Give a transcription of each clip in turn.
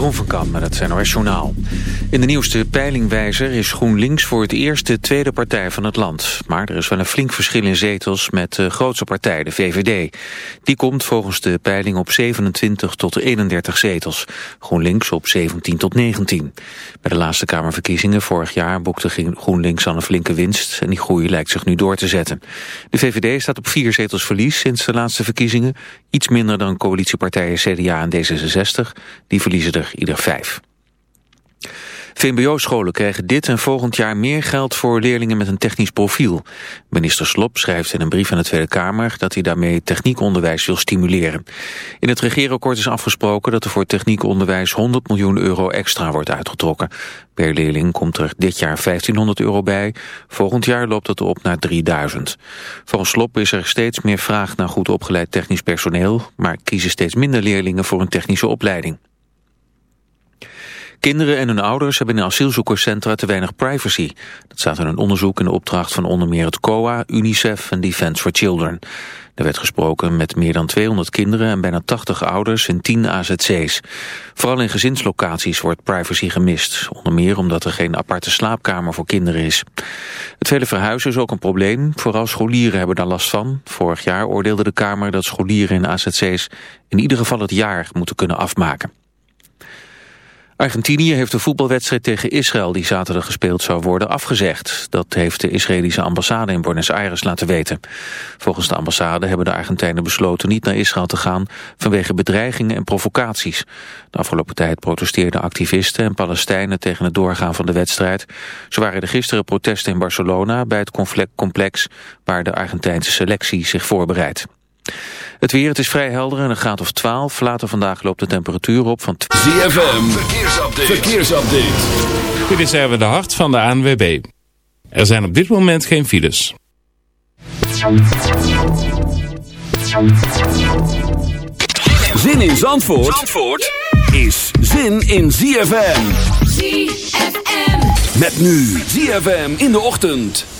Jeroen van Kam met het NOS Journaal. In de nieuwste peilingwijzer is GroenLinks voor het eerst de tweede partij van het land. Maar er is wel een flink verschil in zetels met de grootste partij, de VVD. Die komt volgens de peiling op 27 tot 31 zetels. GroenLinks op 17 tot 19. Bij de laatste Kamerverkiezingen vorig jaar boekte GroenLinks al een flinke winst... en die groei lijkt zich nu door te zetten. De VVD staat op vier zetels verlies sinds de laatste verkiezingen. Iets minder dan coalitiepartijen CDA en D66. Die verliezen er ieder vijf. VMBO-scholen krijgen dit en volgend jaar meer geld voor leerlingen met een technisch profiel. Minister Slop schrijft in een brief aan de Tweede Kamer dat hij daarmee techniekonderwijs wil stimuleren. In het regeerakkoord is afgesproken dat er voor techniekonderwijs 100 miljoen euro extra wordt uitgetrokken. Per leerling komt er dit jaar 1500 euro bij, volgend jaar loopt het op naar 3000. Volgens Slop is er steeds meer vraag naar goed opgeleid technisch personeel, maar kiezen steeds minder leerlingen voor een technische opleiding. Kinderen en hun ouders hebben in asielzoekerscentra te weinig privacy. Dat staat in een onderzoek in de opdracht van onder meer het COA, UNICEF en Defence for Children. Er werd gesproken met meer dan 200 kinderen en bijna 80 ouders in 10 AZC's. Vooral in gezinslocaties wordt privacy gemist. Onder meer omdat er geen aparte slaapkamer voor kinderen is. Het vele verhuizen is ook een probleem. Vooral scholieren hebben daar last van. Vorig jaar oordeelde de Kamer dat scholieren in AZC's in ieder geval het jaar moeten kunnen afmaken. Argentinië heeft de voetbalwedstrijd tegen Israël die zaterdag gespeeld zou worden afgezegd. Dat heeft de Israëlische ambassade in Buenos Aires laten weten. Volgens de ambassade hebben de Argentijnen besloten niet naar Israël te gaan vanwege bedreigingen en provocaties. De afgelopen tijd protesteerden activisten en Palestijnen tegen het doorgaan van de wedstrijd. Zo waren er gisteren protesten in Barcelona bij het complex waar de Argentijnse selectie zich voorbereidt. Het weer, het is vrij helder en een graad of 12. Later vandaag loopt de temperatuur op van... ZFM, verkeersupdate. verkeersupdate. Dit is even de hart van de ANWB. Er zijn op dit moment geen files. Zin in Zandvoort, Zandvoort is zin in ZFM. ZFM. Met nu ZFM in de ochtend.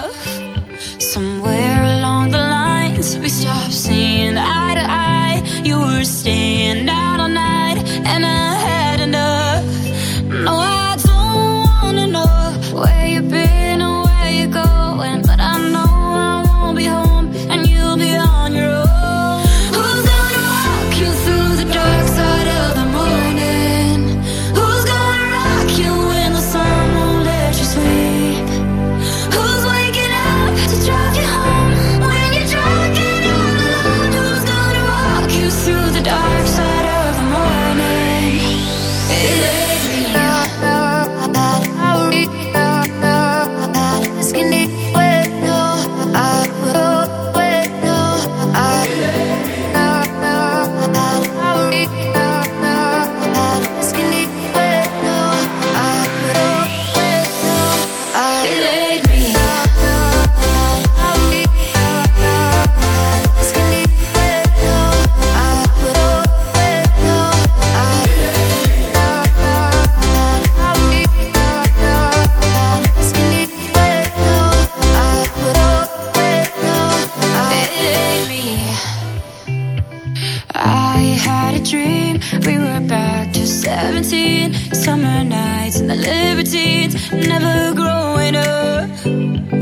Thank you.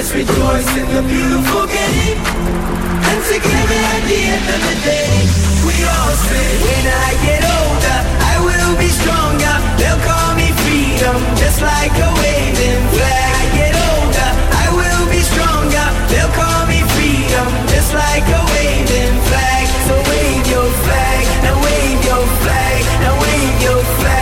Let's rejoice in the beautiful game. And together at the end of the day We all say When I get older I will be stronger. They'll call me freedom Just like a waving flag. When I get older I will be stronger. They'll call me freedom Just like a waving flag. So wave your flag Now wave your flag Now wave your flag.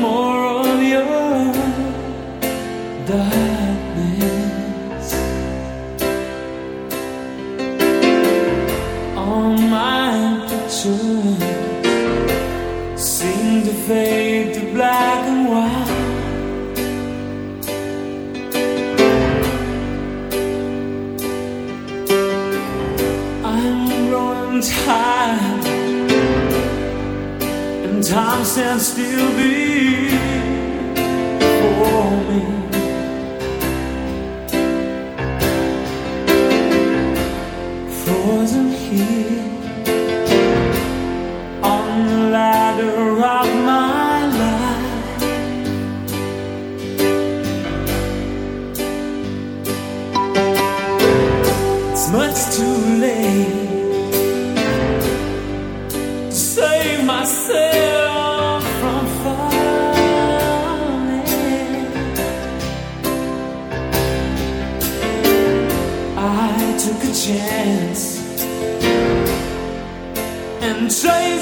more of your darkness. All my pictures seem to fade to black and white. Time and time stands still say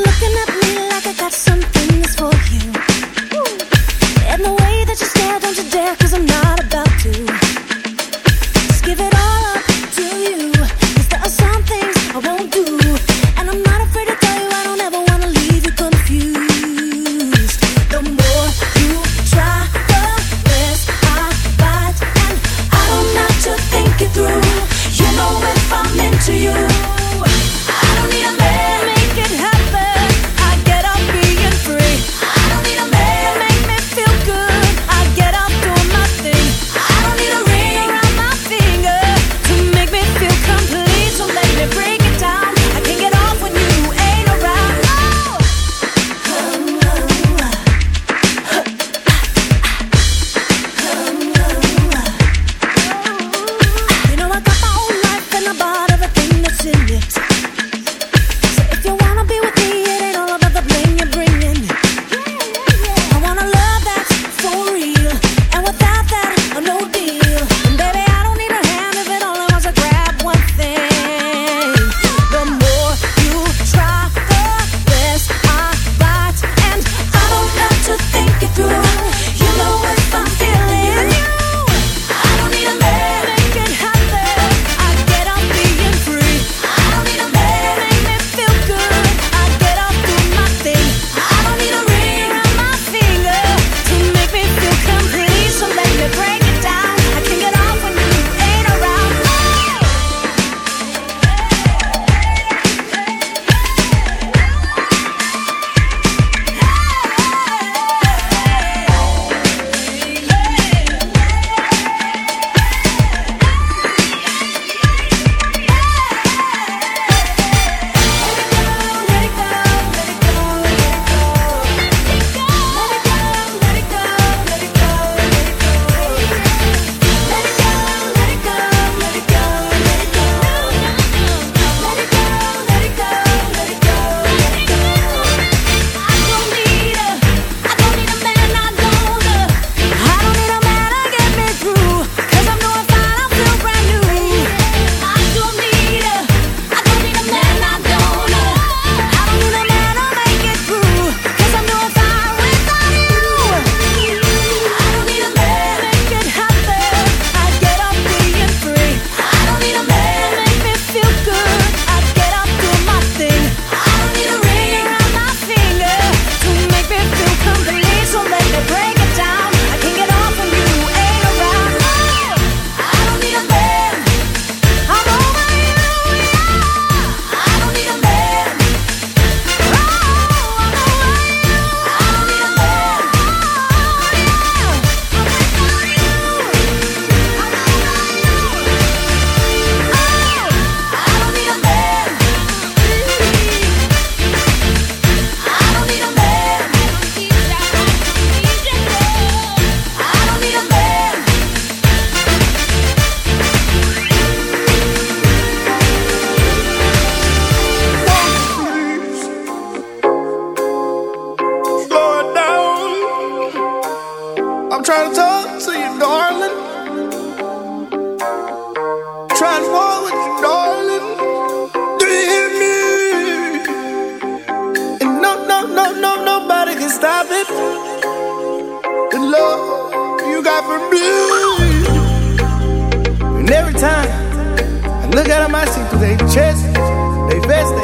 looking stop it. The love you got for me. And every time I look at them, I see through their chest, they vest, they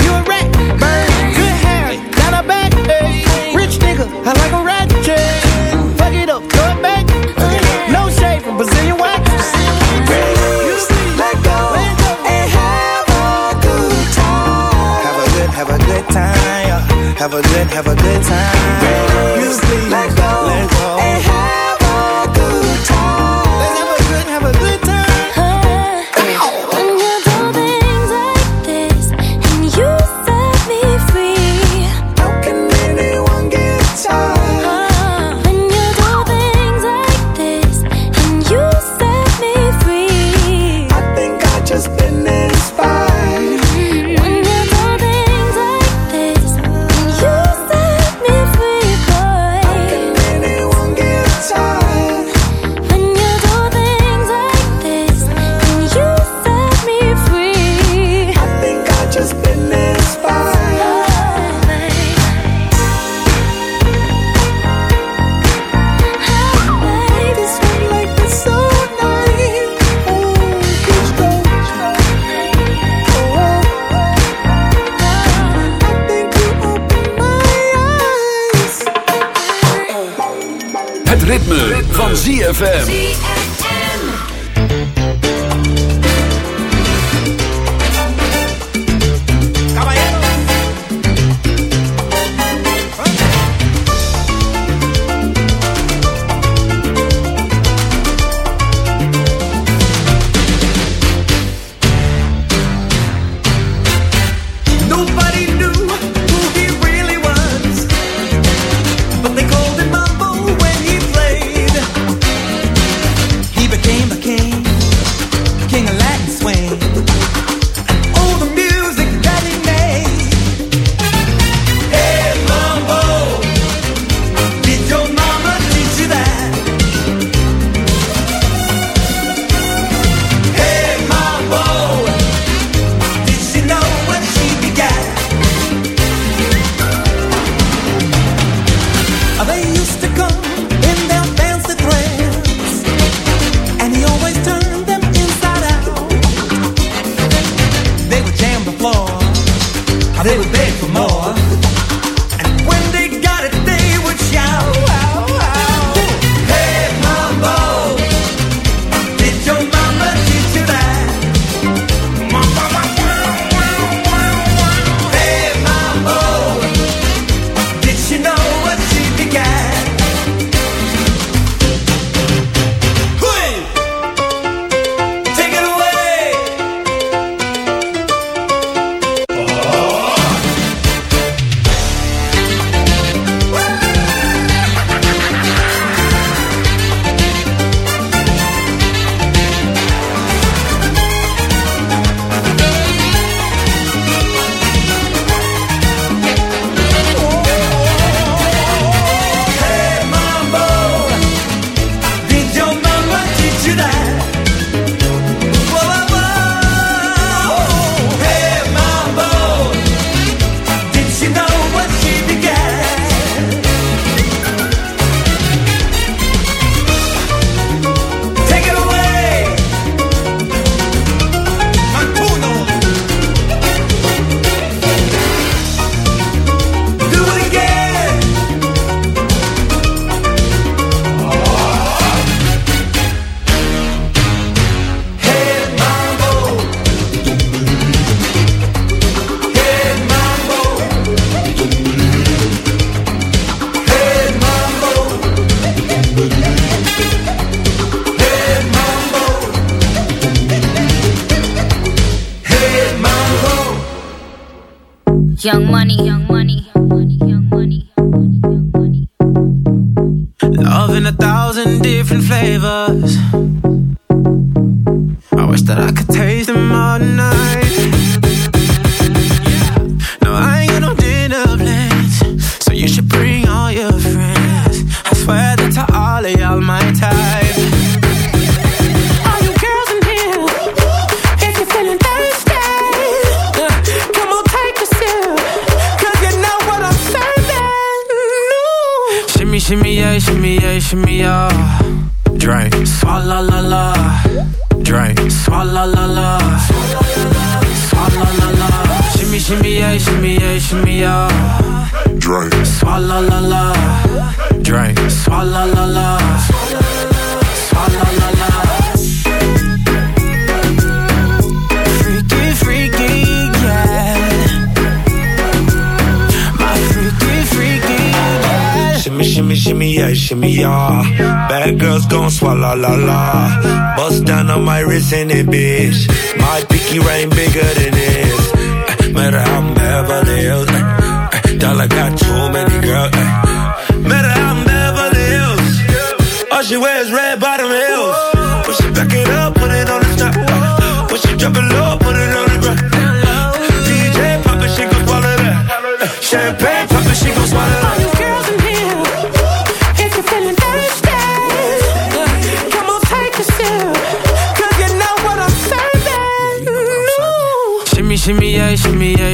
baby.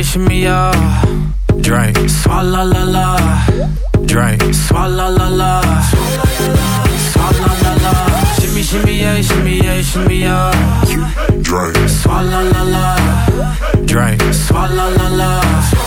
pushing me off. Drink. Swalla la la. Drink. Swalla la la. Swalla la la. Shimmy shimmy yeah, shimmy yeah, shimmy yeah. Drink. Swalla la la. Drink. Swalla la la.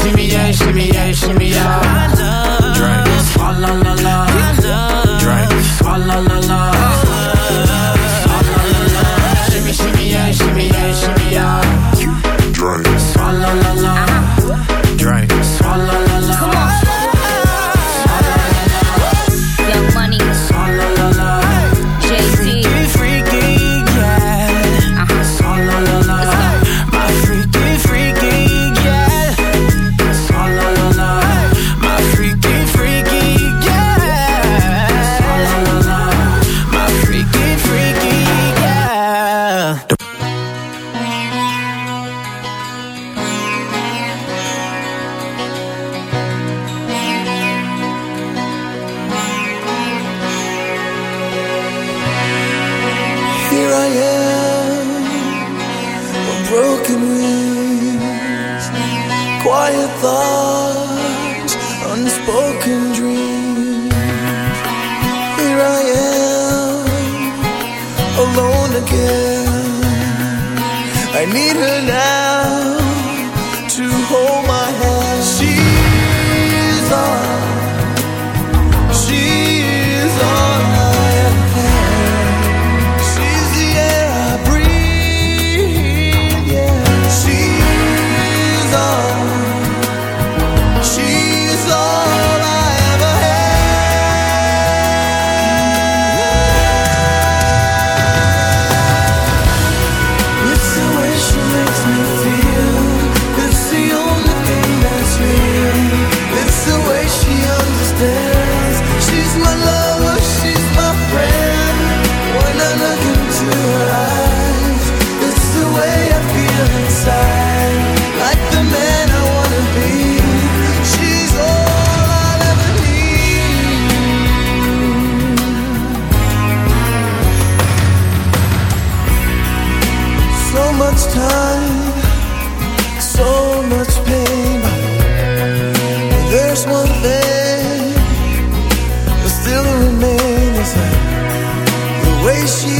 shimmy yeah, shimmy yeah, shimmy yeah. Drink. La la la la. Drink. La la la la. Shimmy, shimmy, yeah, shimmy, yeah, shimmy, yeah. Drink. La la la la. she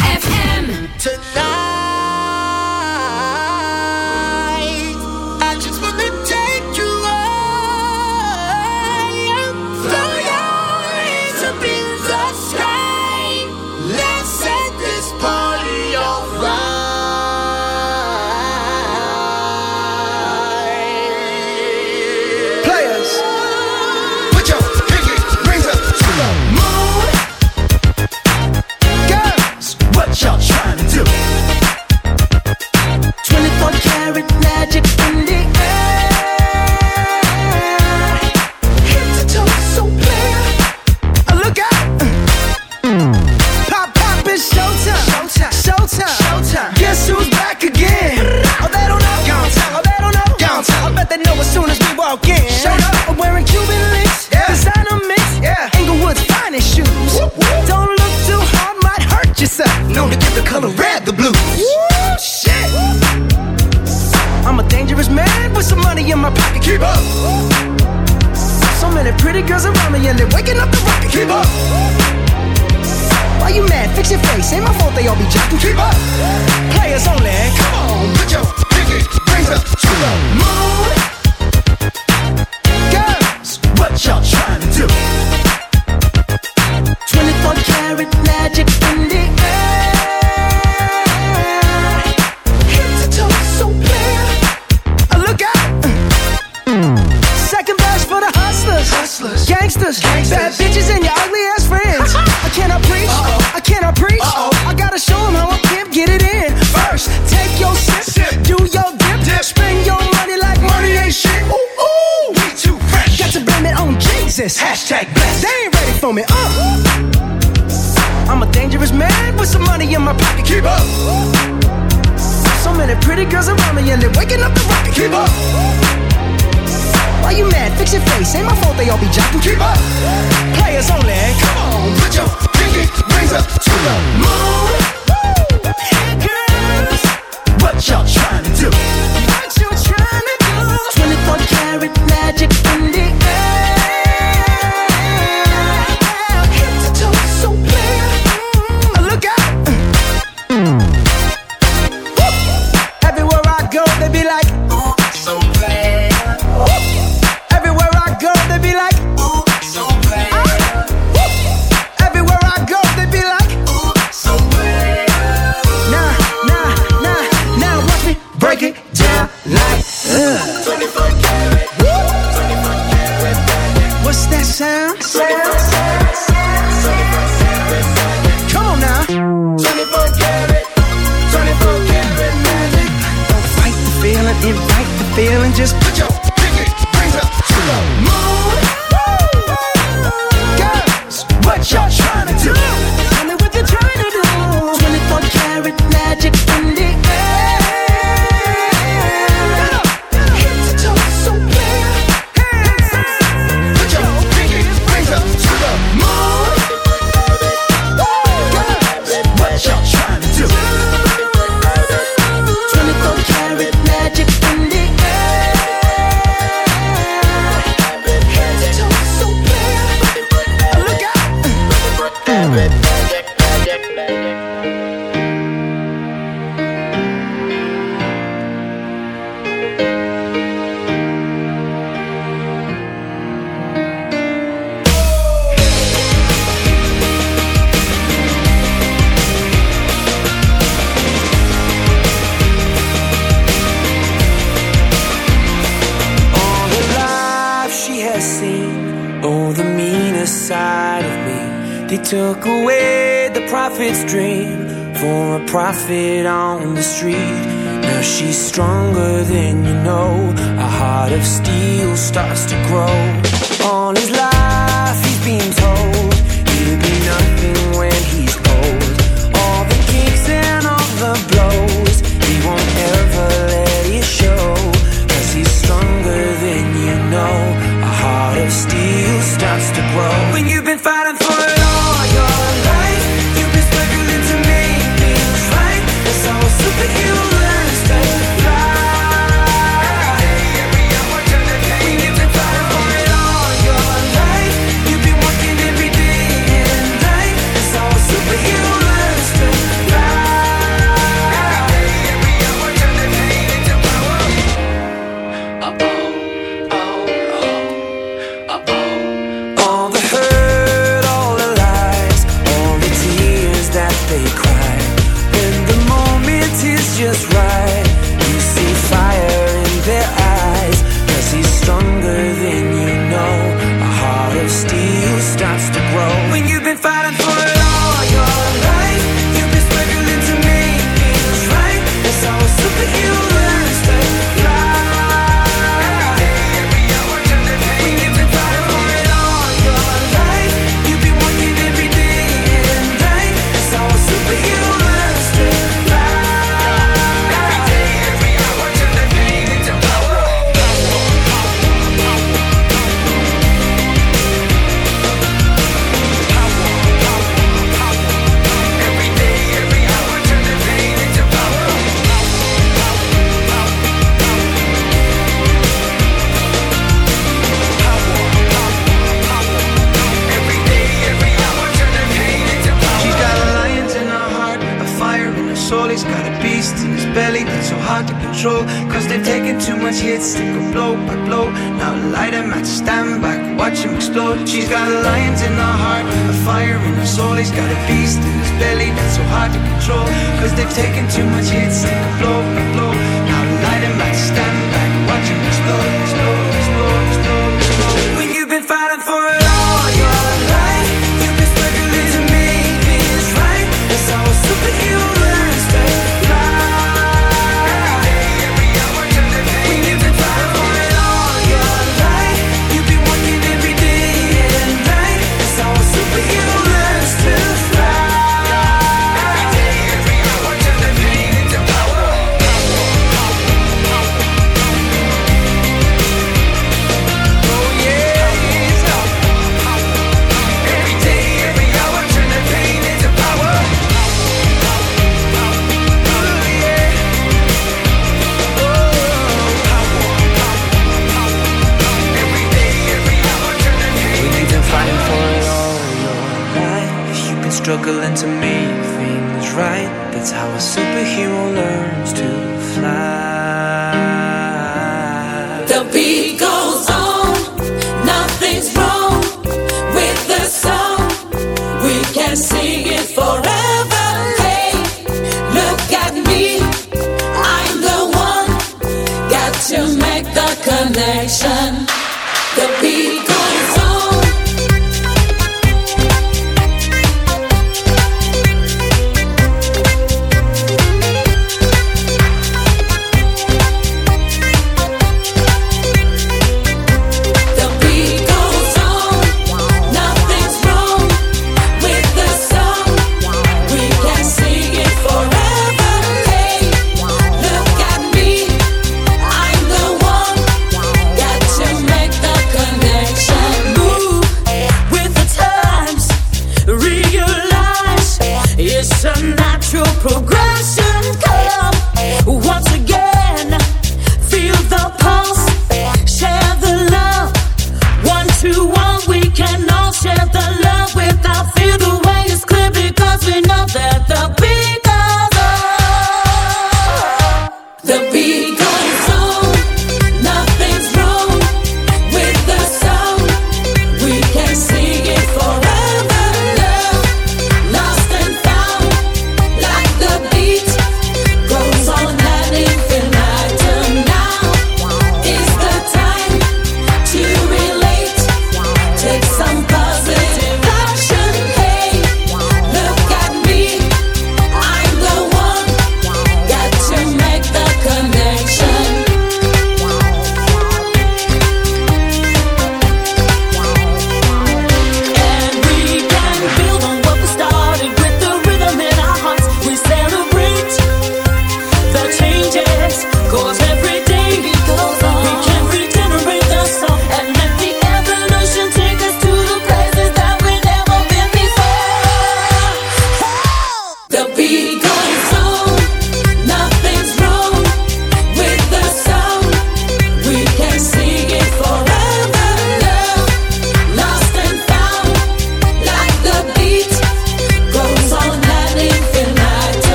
your face. Ain't my fault they all be jocking. Keep up. Players only. Come on, put your pinky raise up to the moon. Girls, what y'all trying to do? 24 karat magic in It's ain't my fault they all be jocking. Keep up. Players only. Come on, put your pinky rings up to the moon. Hey girls, what y'all trying to do? just put your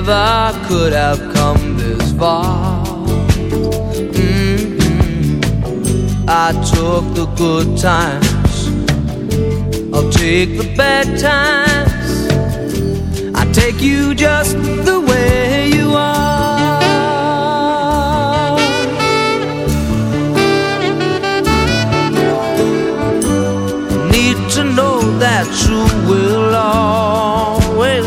never could have come this far. Mm -hmm. I took the good times, I'll take the bad times. I take you just the way you are. Need to know that you will always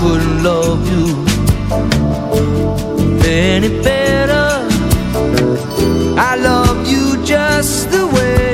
couldn't love you any better. I love you just the way.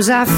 Sometimes I